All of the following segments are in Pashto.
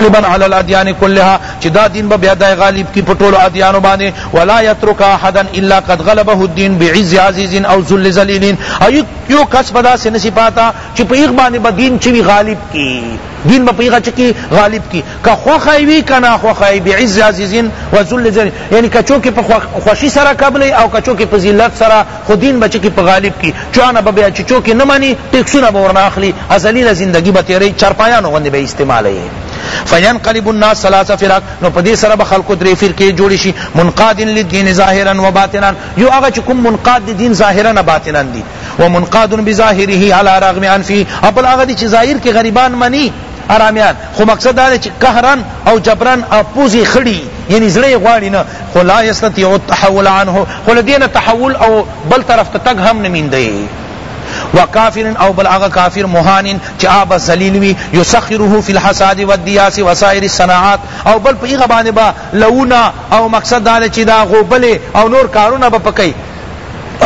غالبا علی الادیان كلها چې دا دین به بیا دای غالب کی پټولو ادیانو باندې ولا یترک احدا الا قد غلبه الدین بعز عزیز او ذل ذلیل ایو یو کس بدا سے نسی پاتا چې په یغ باندې به دین چې غالب کی دین به پیغه چکی غالب کی که خوخای وی کنا خوخای بعز عزیزین و ذل ذلیل یعنی کچو کی په خوشی سره قبل او کچو کی په ذلت سره خو دین بچ کی په غالب کی چانه به بیا چچو کی نه مانی ټیکسونه به ورناخلی ازلیل زندگی به تیری چرپایانو باندې به استعمالای فینقلب الناس ثلاثه فرق نو پدې سره به خلق درې فرقې جوړ شي منقاد للدين ظاهرا وباطنا یو هغه چې کوم منقاد دي دین ظاهرا باطنا دي ومنقاد بظاهره على رغم انفه خپل هغه چې ظاهر کې غریبان منی ارامیان خو مقصد دا چې قهرن او جبرن او پوزی خړی یعنی زړه غواړي نه خو لا یستطيع التحول عنه خو دینه تحول او بل طرف ته تک هم نمیندي وکافر او بل آغا کافر مهان چا آب زلیلوی یسخره فی الحساد والدیاس وسائر الصناعات او بل پیغه باندې با لونا او مقصد دار چی دا غوبل او نور کارونه به پکې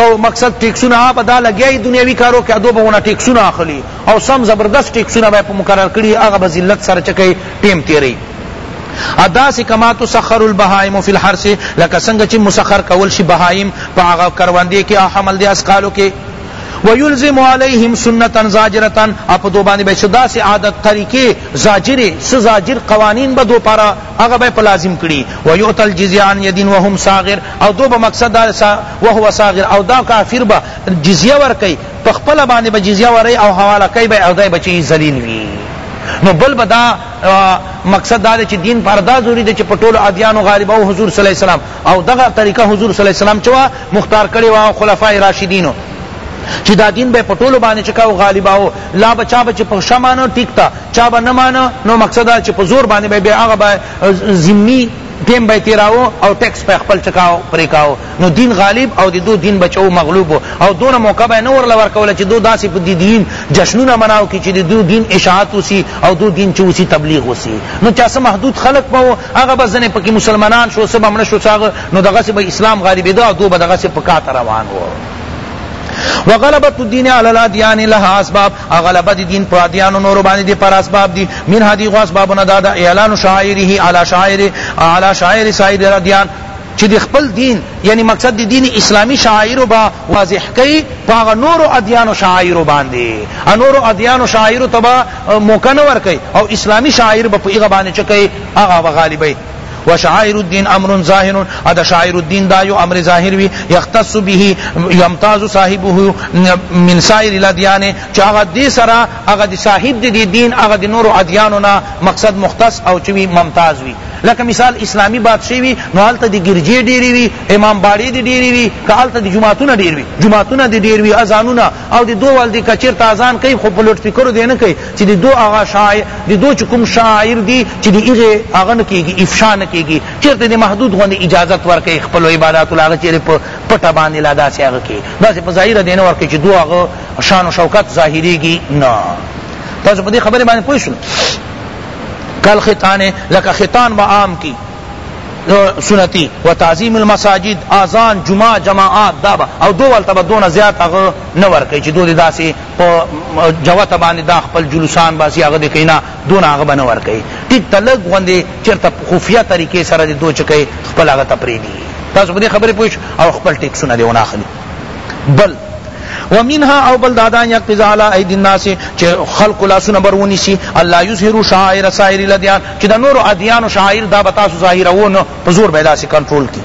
او مقصد ټیکسونه آپ ادا لګیای دنیوي کارو کې ادو بهونه ټیکسونه اخلي او سم زبردست ټیکسونه به په مقرر کړي هغه به ذلت سره چکی ټیم تیری ادا سی کما تسخر البهائم فی الحرس لکه څنګه چې مسخر کول شي بهائم په هغه کروندې کې حمل دي اسقالو کې ویلزم علیہم سنتا زاجرتا اپ دو باندې به صدا سے عادت طریقے زاجر سزاجر قوانین به دو پارا هغه به لازم کړي ویؤتل جزیه عن یدین وهم صاغر او دو به مقصد دار سا وهو صاغر او دا کافر به جزیه ور کوي پخپل باندې به جزیه ور او حواله کوي به او دای بچی ذلیل وي نو بل بدا مقصد دا چې دین پردا ضروری دی چې پټول ادیان او غالب او حضور صلی الله علیه وسلم او دغه طریقه حضور صلی الله علیه وسلم چوا مختار کړي وا خلفای راشدینو چې دا دین به پټول باندې چکاو غالباو لا بچا بچ په شمانه ټیک تا چا به نه مانه نو مقصد چې په زور باندې به هغه به زمینی ټیم به تیراو او ټیکس په خپل چکاو پریکاو نو دین غالب او د دو دین بچو مغلوب او دونه موقع به نور لور کول چې دو داسې په دی دین جشنونه مناو کی چې د دو دین اشاعت وسی او دو دین چوسی تبلیغ وسی نو چا سم محدود خلق پاو هغه به ځنه پکې مسلمانان شو سب امنه شو ساغ نو دغه سه به اسلام غالب دو دو به دغه سه پکا روان وو وغلبت الدین علی الادیان لها اسباب غلبت دین پر ادیان نور باندې دی پر اسباب دی من هدی غو اسبابنا دادا اعلان شاعره علی شاعر علی شاعر سایر ادیان چې د خپل دین یعنی مقصد د دین اسلامی شاعر با واضح کوي پاغه نور او ادیان او شاعر باندې انور او ادیان او شاعر تبا موکنور کوي او اسلامی شاعر په ایغه باندې چکه هغه غالبای و شعائر الدین امر ظاهر ادا شعائر الدین دا یو امر ظاهر وی یختص به یمتاز صاحبه من سائر الادیان چاغه دی سرا هغه دی صاحب دی دین هغه دی نور ادیانو نا مقصد مختص او چوی ممتاز وی لکه مثال اسلامی بادشاہ وی نو الته دی گرجی ډیری وی امام باڑی دی ډیری وی کالته دی جمعهونه ډیر وی جمعهونه دی ډیر وی اذانونه او دی دو ول دی کچیر تازان کوي خو په لوټ فکر دی نه کوي چې دی دو اغا شاعر دی دو چکم شاعر دی چې دی ایغه اغه نه کیږي افشا نه کیږي چیرته دی محدود غو اجازه ورکړي خپل عبادت الله چیرې په پټه باندې لادا سی هغه کې داسې په ظاهره دینه ورکړي چې دوه هغه شان او شوکت ظاهریږي نه تاسو په دې خبره باندې پوه شئ کل خطانے لکا خطان با عام کی سنتی و تعظیم المساجد آزان جمعہ جماعات دا با او دو والتا با دون زیاد اغا نور کئی چی دو دی دا سی جوا تبانی دا خپل جلوسان باسی اغا دی کئینا دون اغا با نور کئی ٹک تلگ وندی چرتا خفیہ طریقے سر دی دو چکئی خپل اغا تپریدی تاسو بدی خبری پوش او خپل ٹک سنا دی وناخلی بل ومنها او بل دادا یا قضا علی اید الناس چې خلق لا سن برونی سی الله یظهر شعائر سائر الادیان چې د نور ادیان او شعائر دا بتاسو ظاهر وونه په زور پیدا سی کنټرول کی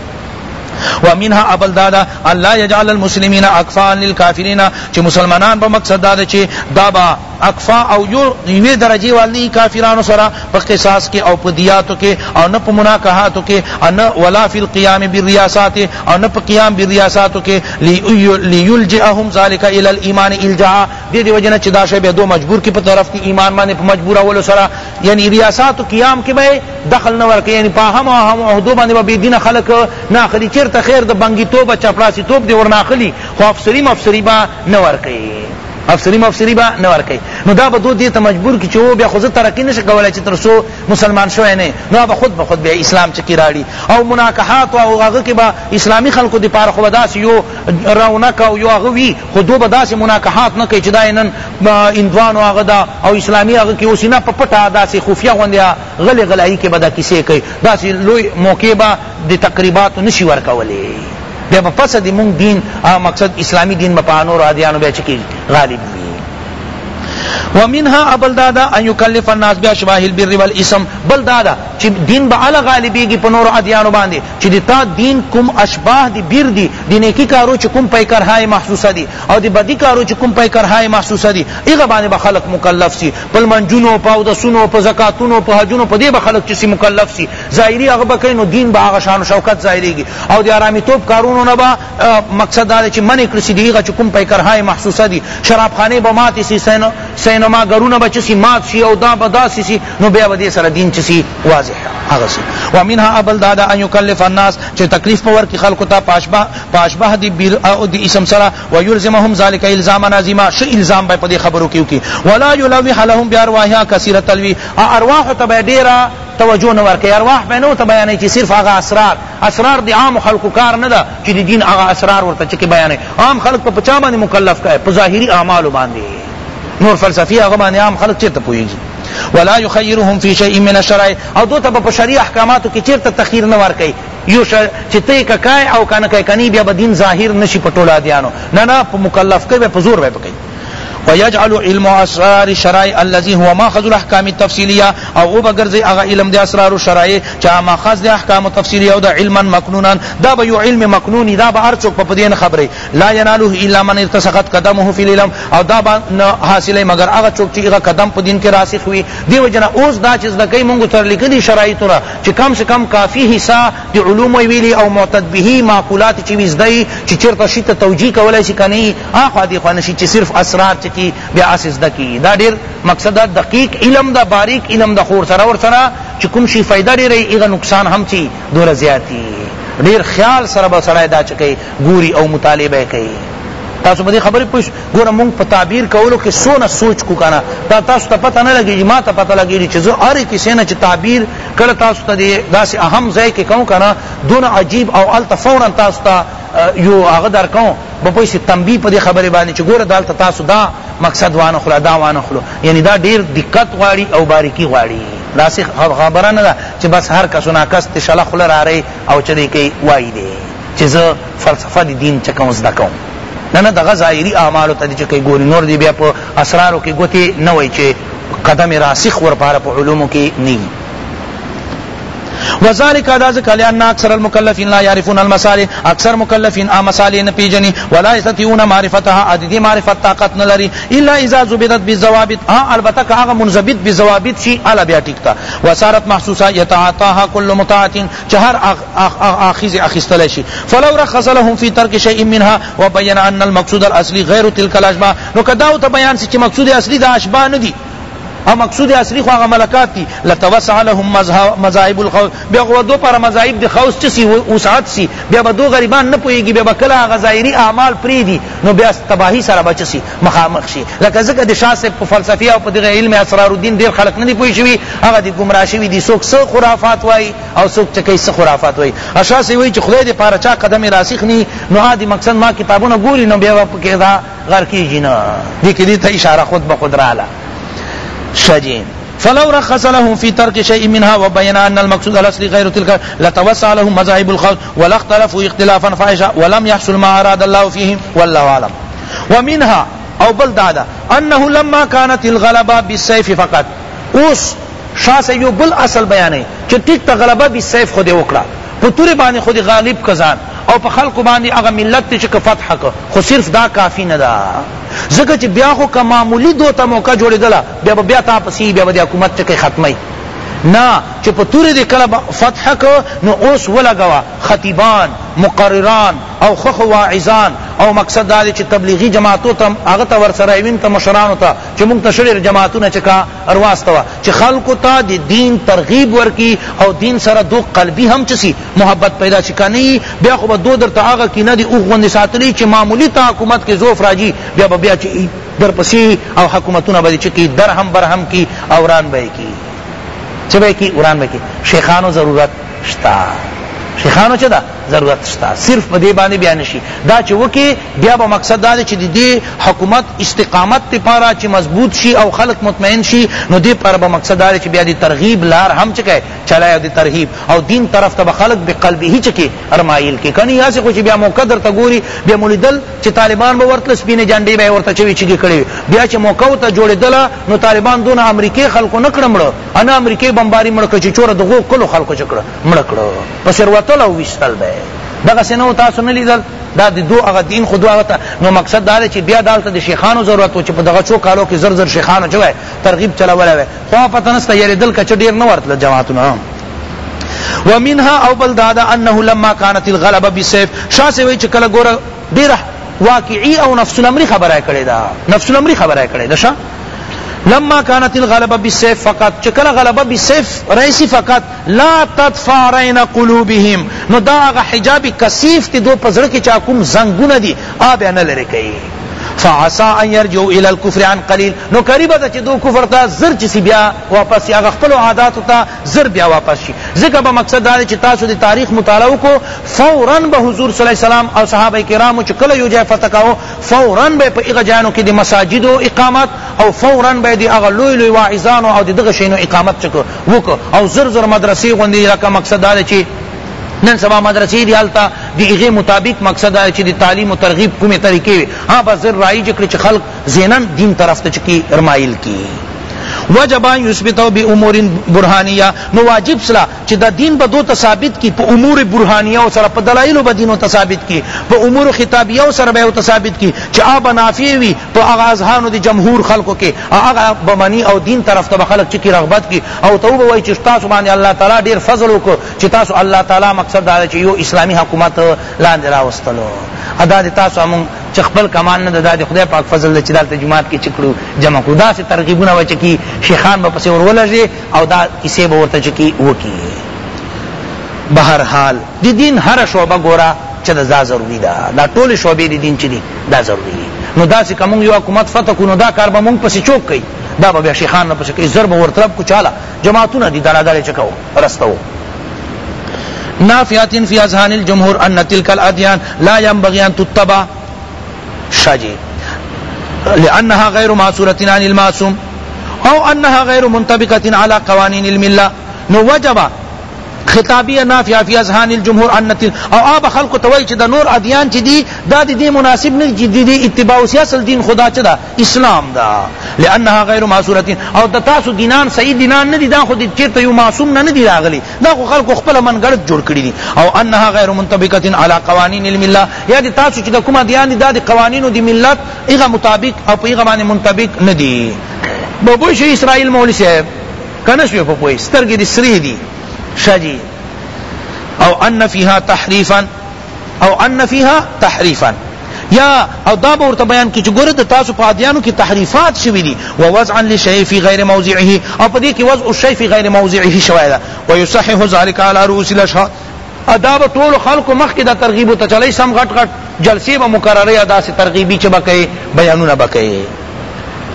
ومنها ابل دادا الله يجعل المسلمين اكفا للكافرين چې مسلمانان په مقصد دا چې دابا اکفا او یو یوی درجی والی کافرانو سره په قصاص کې او په دیاتو کې او نه په مناکحاتو کې ان ولا فی القیام بالریاسات او نه په قیام بالریاساتو کې لیلجئهم ذلك الى الايمان الجاء دې دی وجنه چې دا شی به دو مجبور کې په طرف کې ایمان باندې په مجبور اول سره یعنی ریاساتو قیام کې به دخل نه ورکې یعنی په هم هم عہدو باندې به دین خلق نه اخلي چیرته ته خیر د بنګی توبه چپړاسی توپ دی ورناخلی خو افسری مفسری با نه ورکي افسری مفسری با نه ورکي نو دا به دوی ته مجبور کی چې و بیا خو زه ترقی نشه کولای چې ترسو مسلمان شوی نه نو به خود به خود بیا اسلام چکی راړي او مناکحات او هغه کې با اسلامی خلکو د پاره خو داس یو رونق او یو هغه وی خو دو به داس مناکحات نه کوي چې دا نن اندوان او هغه دا او اسلامی هغه کې اوس نه پپټا داسې خفیه غوندیا غلی غلایي کې به دا کیسې کوي داسې لوی موقع به د تقریبات نشي ورکولې بیا په فسد مونږ دین مقصد اسلامی دین په انور ادیانو بیا چکی غالب وي ومنها ابل دادا ان یکلف الناس باشباه البر والاسم بل دادا چې دین به علا غالبیږي په نور ادیانو باندې چې تا دین کوم اشباه دی بیر دی د نیکی کارو چې کوم پیکرهای محسوسه دي او د بدی کارو چې کوم پیکرهای محسوسه دي هغه باندې به خلق مکلف سي بل منجونو په او د سونو په زکاتونو په حجونو په دې به خلق چې سي مکلف سي ظاهری هغه به کینو دین به هغه شان شوکت ظاهریږي او د آرامي توپ کارونو نه به مقصد دا چې من کړی دی هغه چې کوم پیکرهای محسوسه دي شرابخانه به ماتي سي سینو بینما گرون بچ سی مات سی او دا بدا سی سی نو بیا ودی سره دین چسی واضح هغه سی و منها ابل دادا ان یکلف الناس چې تکلیف پور کی خلق تا پاشبا پاشبا دی بیر او دی اسم سره و یلزمهم ذلک الزام نازما ش الزام به پدی خبرو کیو کی ولا یلوح لهم بارواحها کثیره تلوی ارواح تبع ډیرا توجه نه ورکه ارواح بینو ته بیانې چې صرف هغه اسرار اسرار دی عام خلق کار نه ده چې دی دین هغه اسرار ورته چې بیانې عام خلق په پچا باندې مکلف کای په ظاهری اعمال باندې نور فلسفی هغه باندې عام خلک چیرته پوهیږي ولا یخیرهم فی شیء من الشرع او دوته په شرعي احکاماتو کې چیرته تخیر نه ورکړي یو چې ته ککای او کنه کای کنی بیا به دین ظاهر نشي پټولا دیانو نه نه په مکلف کې به په زور به پکې ويجعل علم اسرار شرائع الذي هو ماخذ الاحکام التفصیلیه او وبگرځي هغه علم د اسرار شرائع چې ماخذ د احکام تفصیلیه او د علما مکنونا دا به یو علم مکنونی دا به هر څوک په دین خبره لا يناله الا من ارتسقت قدمه فی العلم او دا به حاصله مگر هغه څوک چې هغه قدم په دین کې راسخ وي دیو جنا اوس دا چې د کوي مونږ تر لیکلي شرایطونه چې کم سے کم کافی حصہ د علوم ویلی او معتد به معقولات چې وزدای چې چرته شي ته توجیه کولای شي کني هغه دی خو نشي چې صرف اسرار چې کی بیا اس زده کی دا ډیر مقصد دقیق علم دا باریک علم دا خور سره ور سره چې کوم شي فائدہ لري ایغه نقصان هم چی دوره زیاتی ډیر خیال سره به سړی دا چکی ګوري او مطالبه کوي تاسو باندې خبرې پوښ ګوره مونږ په تعبیر کولو کې سونه سوچ کو کنه دا تاسو ته پته نه لګي ما ته پته لګي چې زه هر کسی نه چې تعبیر کړه تاسو ته داسې اهم ځای کې کوم کنه دون عجیب او التفورا تاسو ته یو هغه درکوم بپیس تنبیه په دې خبره باندې چې ګوره دالته تاسو دا مقصد وانه خلا دا وانه خلو یعنی دا ډیر دقت غواړي او باریکی غواړي داسې خبره نه ده چې بس هر کس نه کس تشله خله را رہی او چدی کوي وایي دی چې زه فلسفه د دین چکم زده کوم نه نه دغه ظاهري اعمالو ته چې کوي ګوري نور دی بیا په اسرارو کې ګوتې نه وای چې قدم راسخ ورپاره په علومو کې نه وذالک ادا ذکر لان اکثر المکلفین لا يعرفون المصالح اکثر مکلفین امصالح نه پیجنی ولا یستطيعون معرفتها ادی معرفت طاقت نه لري الا اذا زبدت بالضوابط ها البته هغه منضبط بضوابط شي الا بیا ټیک تا وسارت محسوسه یتعاطاها كل متعات چهر اخیز اخیستل شي فلو رخص لهم في ترك شيء منها وبين ان المقصود الاصلي غير تلك الاشباه نو کداو ته بیان چې مقصود اصلي د اشباه نه دي او مقصود اصلی خو هغه ملکات دي لتوسع لهم مذاهب الخوف بیا خو دو پر مذاهب د خوف چسی وسعت سی بیا دو غریبان نه پویږي بیا کلا هغه ظاهری اعمال پری دي نو بیا تباہی سره بچسی مخامخ شي لکه ځکه د شاه صاحب په فلسفه او په دغه علم اسرار الدین ډیر خلق نه دي پوي شوی هغه دي گمراه شوی دي څوک څه خرافات وای او څوک چې کیسه خرافات وای اشا سی وای چې خدای دې پاره چا قدم راسخ نی نو هادي مقصد ما کتابونه ګوري نو بیا په کې دا غر کیږي نه دې کې دې ته اشاره خود به خود رااله شيء فلو رخص لهم في ترك شيء منها وبين أن المقصود الأصلي غير تلك لتوسع لهم مذاهب الخلق ولا اختلفوا اختلافا فاحشا ولم يحصل ما أراد الله فيهم والله أعلم ومنها أو بل دادا أنه لما كانت الغلبة بالسيف فقط اوس شاسيو بل اصل بيانه چو تغلبة بالسيف غلبہ بالسیف پتور باندې خود غالب کزان او په خلق باندې هغه ملت چې فتح ک خو صرف دا کافی نه دا زکه چې بیا خو کمامولی دوته موقع جوړیدله بیا بیا تا پسی بیا د حکومت ته ختمه نه چې په تورې دې کله فتح کو نو اوس ولګوا خطیبان مقرران او خخ واعظان او مقصد دا چې تبلیغی جماعتو ته هغه ته ورسره ایوین ته مشرانو ته چې موږ ته شړې جماعتونه چې کا ارواستوا چې خلکو ته د دین ترغیب ورکی او دین سره دو قلبی هم چسی محبت پیدا شکا نه بیا خو دو در ته هغه کې نه دی او غوندې ساتلی چې معمولی ته حکومت کې زوف راځي بیا بیا چې در پسی او حکومتونه به چې کی درهم برهم کی اوران به کی چه بکی؟ قرآن بکی شیخانو ضرورت شتا شیخانو چه ده؟ ضرورت شته صرف په دې باندې بیان شي دا چې وکي بیا به مقصد دا چې د دې حکومت استقامت لپاره چې مضبوط شي او خلق مطمئن شي نو دې پر به مقصد دا چې بیا د ترغیب لار هم چکه چلایا د ترغیب او دین طرف ته خلق به قلبی هی چکی ارمایل کې کني یاسه خو چې بیا موقع درته ګوري بیا مولدل چې طالبان به ورتل سپینه جنډي به ورته چوي چې کړي بیا چې موقع ته جوړیدل نو طالبان دون امریکای خلکو نه کړمړو انا امریکای بمباری مړ کړ چې چور دغه کلو خلکو چکړه مړ کړو پس وروتل او وشتل به دغه سينو تاسو نه لیدل دا د دو هغه دین خود واغته نو مقصد دا دی چې بیا دالته د شیخانو ضرورت و چې په دغه څو کالو کې زر زر شیخانو چوي ترغیب چلوله وي خو پته نسته یری دل کچ ډیر نه ورتله جماعتونه ومنها او بل دادا انه لما كانت الغلبه بالسيف شاسه وی چې کله ګوره ډیره واقعی او نفس الامر خبره کړې ده نفس الامر خبره کړې ده لما كانت الغلبة بالسيف فقط چکل غلبة بالسيف رئيسي فقط لا تدفع رين قلوبهم نو دا اغا حجاب کثیف تی دو پزرکی چاکم زنگونه دی انا لرکی فعسا ان يرجو الى الكفر عن قليل نو قریبه ده چې دو کفر ته زر چې بیا واپس یا خپل عادات ته زر بیا واپس شي ځکه به مقصد دا چې تاسو د تاریخ مطالعه کو فورا به حضور صلی الله علیه وسلم او صحابه کرامو چې کله یو ځای فتح کاو فورا به په هغه ځایونو کې د مساجدو اقامت او فورا به د هغه لوی لوی واعظانو او دغه شینو اقامت چکو وک او زر زر مدرسې غوندې لکه مقصد دا چې نن سبا مدرسې دی التا دی هغه مطابق مقصد دی چې دی تعلیم او ترغیب کومه طریقې وي ها بس رایج کړی چې خلق زینن دین طرف ته چکی ارمایل کی وجب ان یثبتو به امور برهانیه نو واجب سلا چې دا دین به دو ثابت کی په امور برهانیه او سره په دلایل به دین ثابت کی په امور خطابیه او سره به ثابت کی چې آب نافی وی په هغه اذهان د جمهور خلکو کې هغه بمنی او دین طرف ته خلک چې رغبت کی او توبه وای چې تاسو باندې الله تعالی ډیر فضل وکړو چې تاسو الله تعالی مقصد دا چې یو اسلامی حکومت لاندې راوستلو ادا دې تاسو هم چې خپل کمان نه د خدای پاک فضل چې دلته جماعت کې چکړو جمع کړو داسې ترغیبونه وای چې کی شیخان به پسې ورولږي او دا کیسې به ورته چې کی وکی بهر حال د دین هر شعبه ګوره چې دا ضروری ده دا ټول شعبې د دین چې دي دا ضروری دي نو داسې که موږ یو حکومت فتح کړو نو دا کار به موږ پسې چوک کوي دا به بیا شیخان نه پسې کوي زر به ورطلب کو چاله جماعتونه دي دارادارې چه کوو رسته وو نافیات فی اذهان الجمهور ان تلك الادیان لا ينبغي ان تتبع شاجی لانها غیر معصوره عن المعصوم او انها غیر منطبقه على قوانین المله نو وجب خطابی نافع فی اذهان الجمهور ان او اب خلق توي چې د نور ادیان چې دي دا د دې مناسب نه چې دي اتباع سیاست دین خدا چې دا اسلام دا لانها غیر معصوره او د تاسو دینان صحیح دینان نه دي دا خو دې چیرته یو معصوم نه دي راغلي دا خو خلق خپل منګړت جوړ کړی دي او انها غیر منطبقه على قوانین المله یا دي تاسو چې د کوم ادیان دي د قوانینو د ملت هغه مطابق او په هغه باندې منطبق نه دي بابوش اسرائیل مولوی صاحب کنه شوی په پوی سترګې دې سری دي شجی او ان فیها تحریفا او ان فیها تحریفا یا او دا به ورته بیان کی چې ګوره د تاسو په ادیانو کې تحریفات شوي دي و وضعا لشی فی غیر موضعه او په دې کې وضع الشی فی غیر موضعه شوی ده و یصحح ذلك علی رؤوس الاشهاد ادا به ټول خلکو مخکې دا ترغیب ته چلی سم غټ غټ جلسې به مقررې ادا سے ترغیبی چې به کوي بیانونه به کوي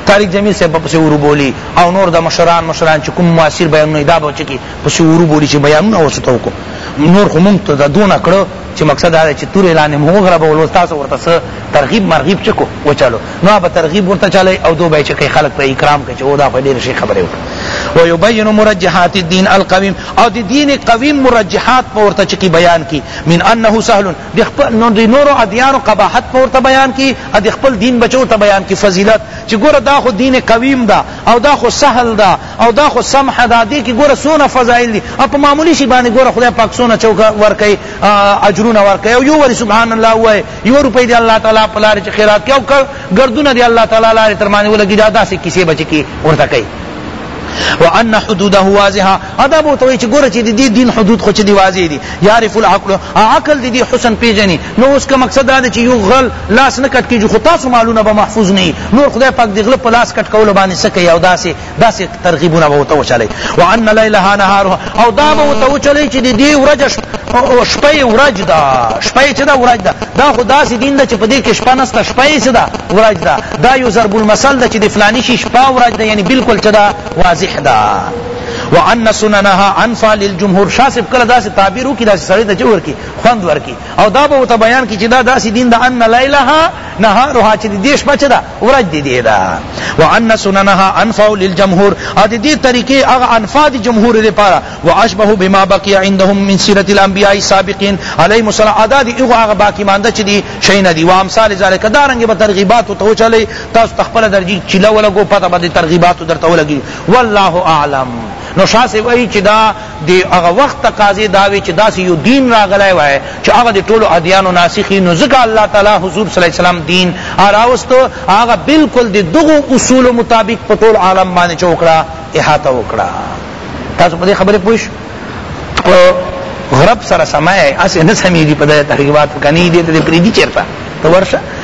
طارق جمیل صاحب پسې ورو بولی او نور د مشران مشران چې کوم موثر بیانونه دا به چې کی پسې ورو بولی چې بیانونه اوسته وکړو نور خو مونږ ته دونه کړو چې مقصد دا چې تور اعلان مو غره به ولول تاسو ورته ترغیب مرغیب چکو وچالو نو به ترغیب ورته چاله او دو به چې خلک په اکرام کوي چې او دا په ډیر شي خبره وکړي و یبین مرجحات الدین القویم او دی دین قویم مرجحات پورتا چکی بیان کی من انه سهل دی خپل نور و ادیان و قباحت پورتا بیان کی ادی خپل دین بچورتا بیان کی فضیلت چی گورا دا خو دین قویم دا او دا خو سهل دا او دا خو سمح دا دی کی گورا سونا فضائل دی اپ معمولی شی باندې گورا خدای پاک سونا چوکا ورکی اجرون ورکی او یو وری سبحان الله وای یو روپے دی اللہ تعالی پلار چ خیرات کیو گردونه دی الله تعالی لارې ترمانه ولګی دا داسې کیسې بچ کی ورته کوي وان حدوده واضحه ادا بو تو چې ګوره چې دې دین حدود خو چې دی واضح دي يعرف العقل عقل دې حسن پیژني نو اس کا مقصد دا چې یو غل لاس نه کټ کیږي خو تاسو معلومه به محفوظ نه نور خدای پاک دې غل په لاس کټ کول باندې سکه یو داسې داسې ترغیبونه به تو چلی وان ليلها نهارها او دا به تو چلی چې دې ورځ شپې ورځ دا شپې چې دا ورځ دا دا خو داسې دین ده چې په دې کې شپه نسته شپې چې دا ورځ دا دا یو ضرب المثل ده چې د فلانی شي شپه ورځ ده یعنی بالکل چې دا واضح واضح ده وان سننها انفع للجمهور شاسب کله داس تعبیر کی داس سړی ته جوړ کی خوند ور کی او دا به ته بیان کی چې دا داس دین دا ان لیلها نهارها چې دیش بچ دا ورج دی دی دا وان سننها انفع للجمهور ا دې طریقې هغه انفع د جمهور لپاره واشبه بما بقي عندهم من سيره الانبياء السابقين عليهم السلام ادا دي هغه باقی مانده چې دی شي نه دی وامثال ذلك دارنګ به ترغیبات ته چلی تاسو تخپل درجی چلا ولا گو پتہ به ترغیبات درته ولګي والله اعلم نو شاہ سے وئی چی دا دی اغا وقت تقاضی داوی چی دا سی یو دین را غلائی وائے چی آغا دی طول ادیان و ناسخی نو ذکا اللہ تعالی حضور صلی اللہ علیہ وسلم دین آراوستو آغا بالکل دی دغو اصول مطابق پطول عالم بانے چو اکڑا احاطہ اکڑا تاسو پدی خبری پوش غرب سره سمای اسی نسمی دی پدی تحقیقات کنی دی دی پریدی چیرتا تو ورشا